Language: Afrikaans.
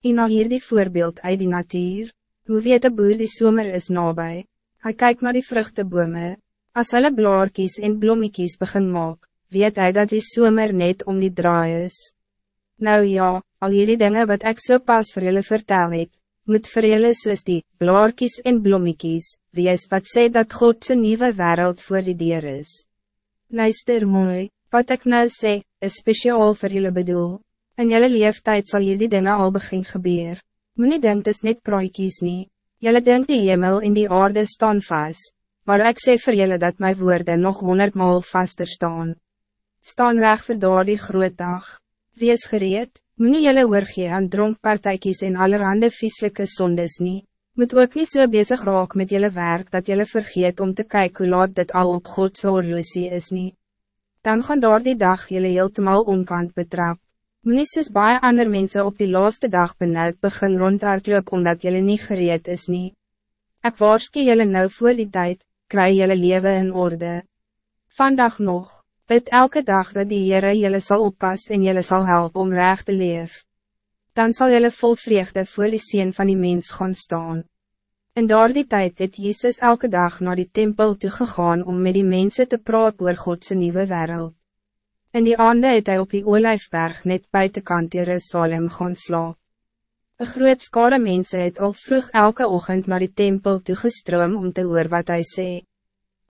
En na hier die voorbeeld uit die natuur, hoe weet de boer die somer is nabij? Hij kijkt naar die vruchtebome, als hulle blaarkies en blommekies begin maak, weet hij dat die somer net om die draai is. Nou ja, al jullie dingen wat ik so pas voor jullie vertel het, moet vir julle soos die blaarkies en blommekies, wees wat sê dat God zijn nieuwe wereld voor die dier is. Luister mooi, wat ik nou sê, is speciaal voor jullie bedoel. In jullie leeftijd zal jullie dingen al begin gebeur. Moet niet denken is net praatjies nie. Jullie denkt die hemel in die aarde staan vast, maar ik zeg voor jullie dat mijn woorden nog honderdmaal vaster staan. Staan recht voor door die groot dag. Wees gereed, moet nie jylle oorgee aan dronkpartijkies en allerhande vieslijke sondes nie. Moet ook niet zo so bezig raak met jullie werk dat jullie vergeet om te kijken hoe laat dit al op Godse horlosie is nie. Dan gaan door die dag jullie heeltemal onkant betrap. Moet nie soos baie ander mense op die laaste dag beneld begin rondhardloop omdat jullie niet gereed is nie. Ek waarskie jullie nou voor die tijd, kry jullie leven in orde. Vandaag nog, bid elke dag dat die Heere jullie zal oppas en jullie zal helpen om recht te leven. Dan zal jullie vol vreugde voor die sien van die mens gaan staan. In door die tijd het Jezus elke dag naar die tempel toegegaan om met die mensen te praten oor Godse nieuwe wereld. In die aande het hy op die Olijfberg net buitenkant Jerusalem gaan slaap. Een groot skade mense het al vroeg elke ochtend naar die tempel toegestroom om te hoor wat hij zei.